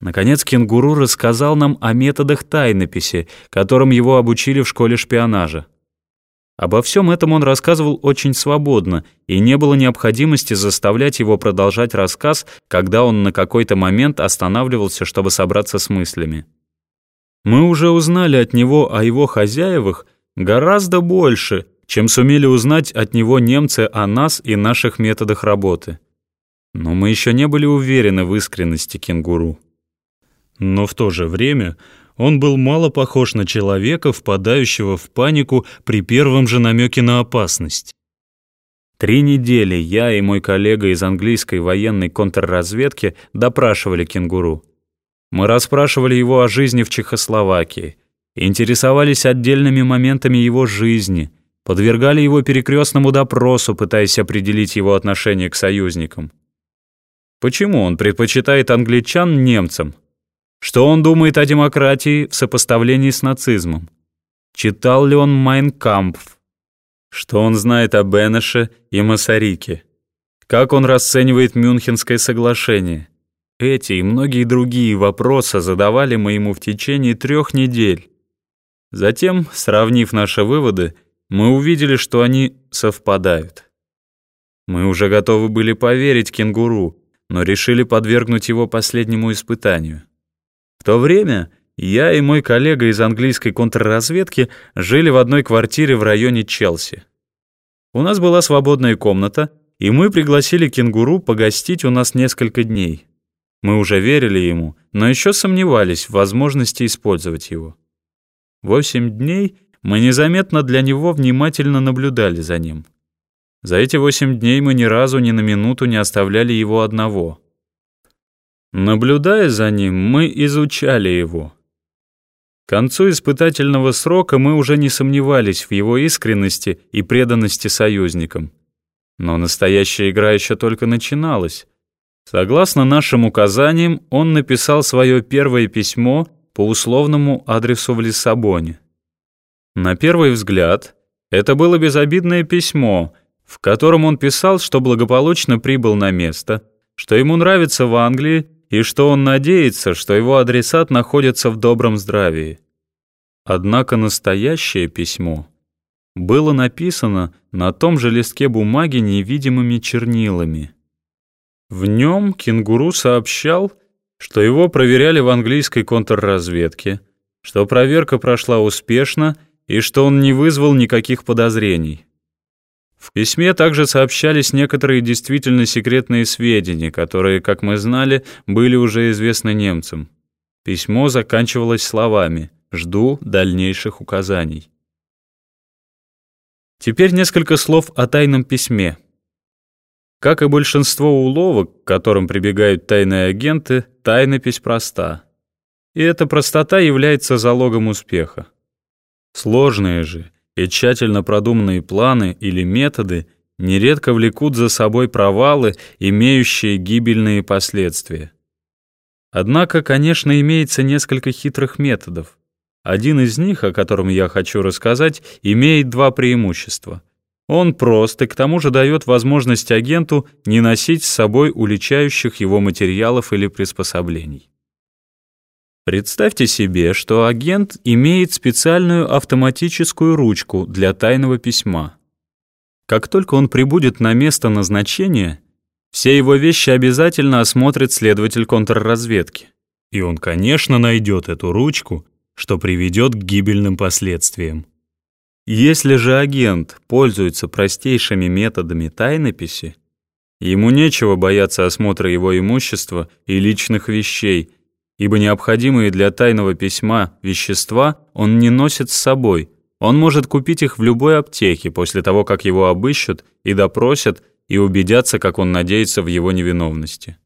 Наконец кенгуру рассказал нам о методах тайнописи, которым его обучили в школе шпионажа. Обо всем этом он рассказывал очень свободно, и не было необходимости заставлять его продолжать рассказ, когда он на какой-то момент останавливался, чтобы собраться с мыслями. Мы уже узнали от него о его хозяевах гораздо больше, чем сумели узнать от него немцы о нас и наших методах работы. Но мы еще не были уверены в искренности кенгуру. Но в то же время он был мало похож на человека, впадающего в панику при первом же намеке на опасность. Три недели я и мой коллега из английской военной контрразведки допрашивали кенгуру. Мы расспрашивали его о жизни в Чехословакии, интересовались отдельными моментами его жизни, подвергали его перекрестному допросу, пытаясь определить его отношение к союзникам. Почему он предпочитает англичан немцам? Что он думает о демократии в сопоставлении с нацизмом? Читал ли он «Майн Кампф»? Что он знает о Бенеше и Масарике? Как он расценивает Мюнхенское соглашение? Эти и многие другие вопросы задавали мы ему в течение трех недель. Затем, сравнив наши выводы, мы увидели, что они совпадают. Мы уже готовы были поверить кенгуру, но решили подвергнуть его последнему испытанию. То время я и мой коллега из английской контрразведки жили в одной квартире в районе Челси. У нас была свободная комната, и мы пригласили кенгуру погостить у нас несколько дней. Мы уже верили ему, но еще сомневались в возможности использовать его. Восемь дней мы незаметно для него внимательно наблюдали за ним. За эти восемь дней мы ни разу ни на минуту не оставляли его одного — Наблюдая за ним, мы изучали его. К концу испытательного срока мы уже не сомневались в его искренности и преданности союзникам. Но настоящая игра еще только начиналась. Согласно нашим указаниям, он написал свое первое письмо по условному адресу в Лиссабоне. На первый взгляд, это было безобидное письмо, в котором он писал, что благополучно прибыл на место, что ему нравится в Англии и что он надеется, что его адресат находится в добром здравии. Однако настоящее письмо было написано на том же листке бумаги невидимыми чернилами. В нем кенгуру сообщал, что его проверяли в английской контрразведке, что проверка прошла успешно и что он не вызвал никаких подозрений. В письме также сообщались некоторые действительно секретные сведения, которые, как мы знали, были уже известны немцам. Письмо заканчивалось словами «Жду дальнейших указаний». Теперь несколько слов о тайном письме. Как и большинство уловок, к которым прибегают тайные агенты, тайнопись проста. И эта простота является залогом успеха. Сложные же и тщательно продуманные планы или методы нередко влекут за собой провалы, имеющие гибельные последствия. Однако, конечно, имеется несколько хитрых методов. Один из них, о котором я хочу рассказать, имеет два преимущества. Он прост и к тому же дает возможность агенту не носить с собой уличающих его материалов или приспособлений. Представьте себе, что агент имеет специальную автоматическую ручку для тайного письма. Как только он прибудет на место назначения, все его вещи обязательно осмотрит следователь контрразведки. И он, конечно, найдет эту ручку, что приведет к гибельным последствиям. Если же агент пользуется простейшими методами тайнописи, ему нечего бояться осмотра его имущества и личных вещей – ибо необходимые для тайного письма вещества он не носит с собой. Он может купить их в любой аптеке после того, как его обыщут и допросят, и убедятся, как он надеется в его невиновности.